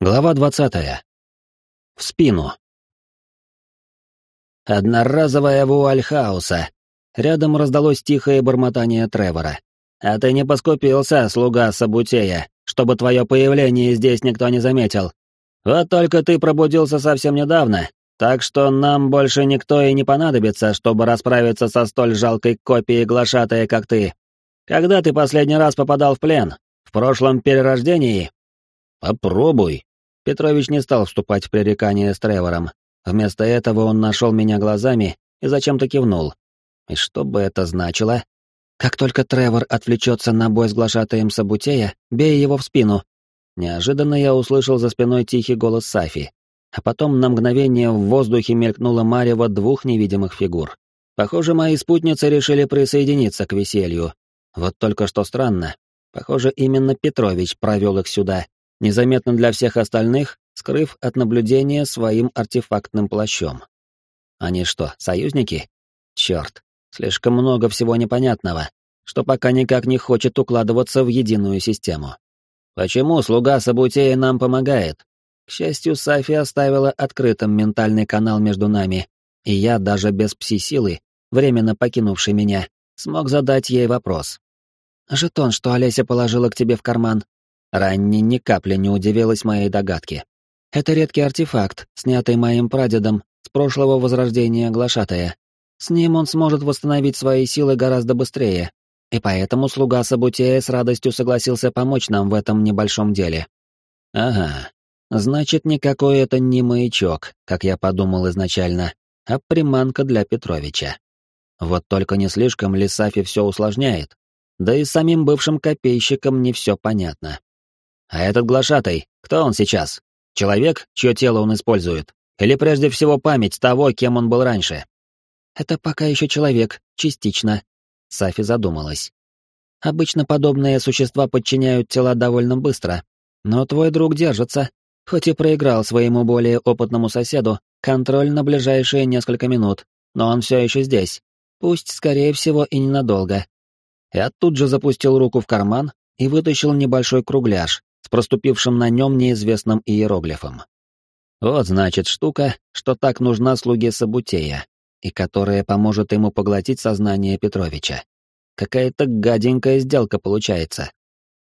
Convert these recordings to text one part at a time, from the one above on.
Глава двадцатая. В спину. Одноразовая вуаль хаоса. Рядом раздалось тихое бормотание Тревора. А ты не поскупился, слуга Сабутея, чтобы твое появление здесь никто не заметил. Вот только ты пробудился совсем недавно, так что нам больше никто и не понадобится, чтобы расправиться со столь жалкой копией глашатая, как ты. Когда ты последний раз попадал в плен? В прошлом перерождении? Попробуй, Петрович не стал вступать в пререкание с Тревором. Вместо этого он нашел меня глазами и зачем-то кивнул. И что бы это значило? Как только Тревор отвлечется на бой с глашатаем Сабутея, бей его в спину. Неожиданно я услышал за спиной тихий голос Сафи, а потом на мгновение в воздухе мелькнула марево двух невидимых фигур. Похоже, мои спутницы решили присоединиться к веселью. Вот только что странно. Похоже, именно Петрович провел их сюда, незаметно для всех остальных, скрыв от наблюдения своим артефактным плащом. Они что, союзники? Черт, слишком много всего непонятного, что пока никак не хочет укладываться в единую систему. Почему слуга Сабутея нам помогает? К счастью, Сафи оставила открытым ментальный канал между нами, и я даже без пси-силы, временно покинувший меня, смог задать ей вопрос. «Жетон, что Олеся положила к тебе в карман, Ранни ни капли не удивилась моей догадке. Это редкий артефакт, снятый моим прадедом с прошлого возрождения глашатая. С ним он сможет восстановить свои силы гораздо быстрее, и поэтому слуга Сабутея с радостью согласился помочь нам в этом небольшом деле. Ага, значит, никакой это не маячок, как я подумал изначально, а приманка для Петровича. Вот только не слишком ли Сафи все усложняет? Да и самим бывшим копейщикам не все понятно. А этот глашатай, кто он сейчас? Человек, чье тело он использует? Или прежде всего память того, кем он был раньше? Это пока еще человек, частично. Сафи задумалась. Обычно подобные существа подчиняют тела довольно быстро. Но твой друг держится, хоть и проиграл своему более опытному соседу контроль на ближайшие несколько минут, но он все еще здесь. Пусть, скорее всего, и ненадолго. Я тут же запустил руку в карман и вытащил небольшой кругляш, с проступившим на нем неизвестным иероглифом. Вот значит штука, что так нужна слуге Сабутея, и которая поможет ему поглотить сознание Петровича. Какая-то гаденькая сделка получается.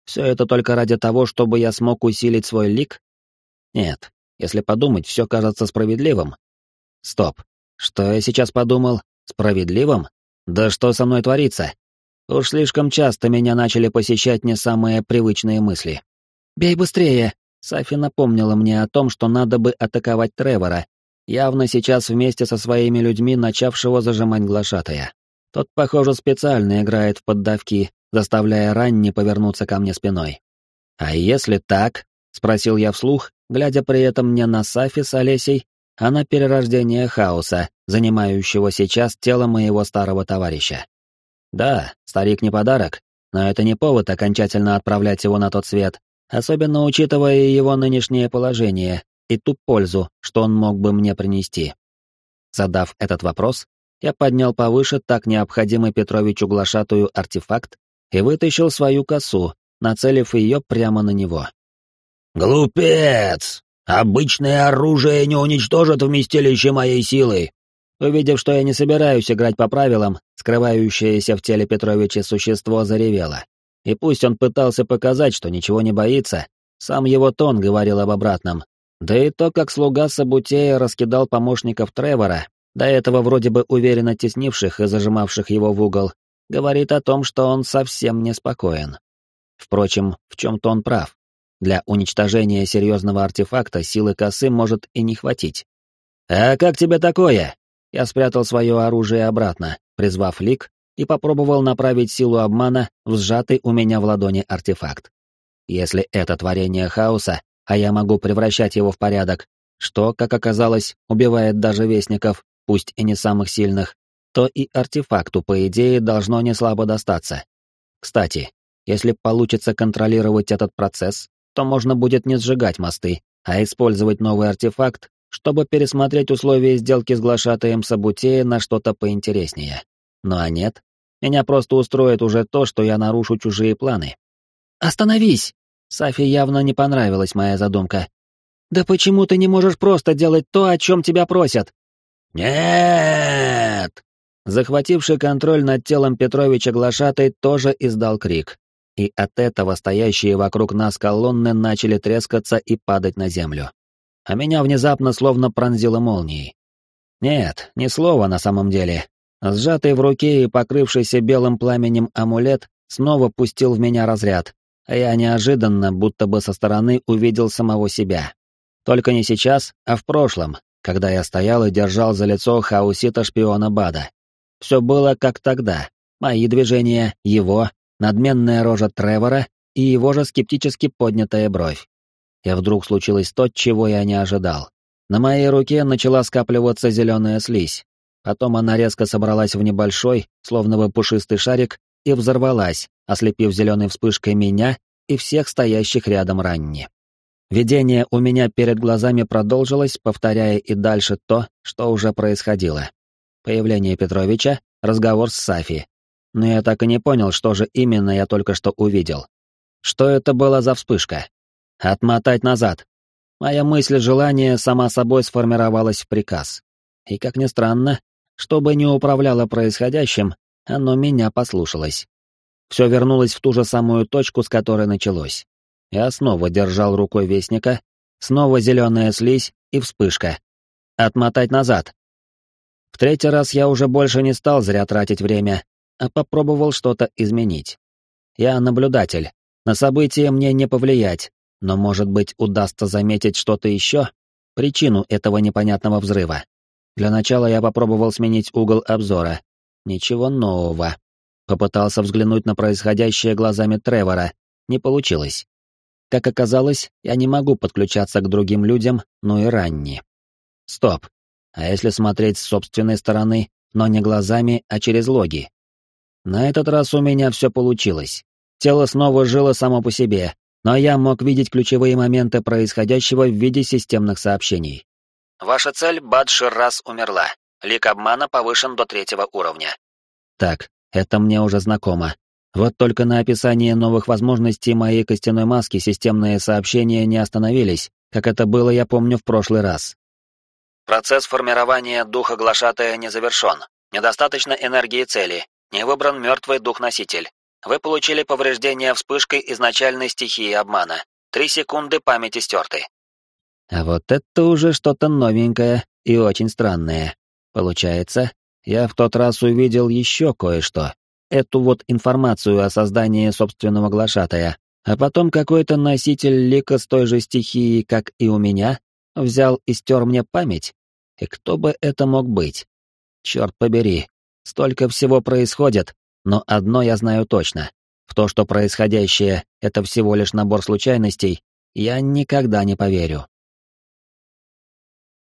Все это только ради того, чтобы я смог усилить свой лик? Нет, если подумать, все кажется справедливым. Стоп, что я сейчас подумал? Справедливым? Да что со мной творится? Уж слишком часто меня начали посещать не самые привычные мысли. «Бей быстрее!» Сафи напомнила мне о том, что надо бы атаковать Тревора, явно сейчас вместе со своими людьми, начавшего зажимать глашатая. Тот, похоже, специально играет в поддавки, заставляя Ранни повернуться ко мне спиной. «А если так?» — спросил я вслух, глядя при этом не на Сафи с Олесей, а на перерождение хаоса, занимающего сейчас тело моего старого товарища. Да, старик не подарок, но это не повод окончательно отправлять его на тот свет, особенно учитывая его нынешнее положение и ту пользу, что он мог бы мне принести. Задав этот вопрос, я поднял повыше так необходимый Петровичу глашатую артефакт и вытащил свою косу, нацелив ее прямо на него. «Глупец! Обычное оружие не уничтожит вместилище моей силы!» Увидев, что я не собираюсь играть по правилам, скрывающееся в теле Петровича существо заревело. И пусть он пытался показать, что ничего не боится, сам его тон говорил об обратном. Да и то, как слуга Сабутея раскидал помощников Тревора, до этого вроде бы уверенно теснивших и зажимавших его в угол, говорит о том, что он совсем неспокоен. Впрочем, в чем-то он прав. Для уничтожения серьезного артефакта силы косы может и не хватить. «А как тебе такое?» Я спрятал свое оружие обратно, призвав лик, и попробовал направить силу обмана в сжатый у меня в ладони артефакт. Если это творение хаоса, а я могу превращать его в порядок, что, как оказалось, убивает даже вестников, пусть и не самых сильных, то и артефакту, по идее, должно не слабо достаться. Кстати, если получится контролировать этот процесс, то можно будет не сжигать мосты, а использовать новый артефакт, чтобы пересмотреть условия сделки с глашатаем Сабутея на что-то поинтереснее. Ну а нет, меня просто устроит уже то, что я нарушу чужие планы. «Остановись!» Сафи явно не понравилась моя задумка. «Да почему ты не можешь просто делать то, о чем тебя просят?» «Нет!» Захвативший контроль над телом Петровича глашатай тоже издал крик. И от этого стоящие вокруг нас колонны начали трескаться и падать на землю. А меня внезапно словно пронзило молнией. Нет, ни слова на самом деле. Сжатый в руке и покрывшийся белым пламенем амулет снова пустил в меня разряд, а я неожиданно, будто бы со стороны, увидел самого себя. Только не сейчас, а в прошлом, когда я стоял и держал за лицо хаусита-шпиона Бада. Все было как тогда. Мои движения, его, надменная рожа Тревора и его же скептически поднятая бровь. И вдруг случилось то, чего я не ожидал. На моей руке начала скапливаться зеленая слизь. Потом она резко собралась в небольшой, словно бы пушистый шарик, и взорвалась, ослепив зеленой вспышкой меня и всех стоящих рядом ранни. Видение у меня перед глазами продолжилось, повторяя и дальше то, что уже происходило. Появление Петровича, разговор с Сафи. Но я так и не понял, что же именно я только что увидел. Что это было за вспышка? Отмотать назад. Моя мысль желания сама собой сформировалась в приказ. И, как ни странно, что бы ни управляло происходящим, оно меня послушалось. Все вернулось в ту же самую точку, с которой началось. Я снова держал рукой вестника, снова зеленая слизь и вспышка. Отмотать назад. В третий раз я уже больше не стал зря тратить время, а попробовал что-то изменить. Я наблюдатель, на события мне не повлиять, но, может быть, удастся заметить что-то еще? Причину этого непонятного взрыва. Для начала я попробовал сменить угол обзора. Ничего нового. Попытался взглянуть на происходящее глазами Тревора. Не получилось. Как оказалось, я не могу подключаться к другим людям, ну и ранние. Стоп. А если смотреть с собственной стороны, но не глазами, а через логи? На этот раз у меня все получилось. Тело снова жило само по себе, но я мог видеть ключевые моменты происходящего в виде системных сообщений. Ваша цель Бадшир раз умерла. Лик обмана повышен до третьего уровня. Так, это мне уже знакомо. Вот только на описании новых возможностей моей костяной маски системные сообщения не остановились, как это было, я помню, в прошлый раз. Процесс формирования духа глашатая не завершен. Недостаточно энергии цели. Не выбран мертвый дух-носитель. Вы получили повреждение вспышкой изначальной стихии обмана. Три секунды памяти стерты. А вот это уже что-то новенькое и очень странное. Получается, я в тот раз увидел еще кое-что. Эту вот информацию о создании собственного глашатая, а потом какой-то носитель лика с той же стихией, как и у меня, взял и стер мне память? И кто бы это мог быть? Черт побери, столько всего происходит, но одно я знаю точно. В то, что происходящее — это всего лишь набор случайностей, я никогда не поверю.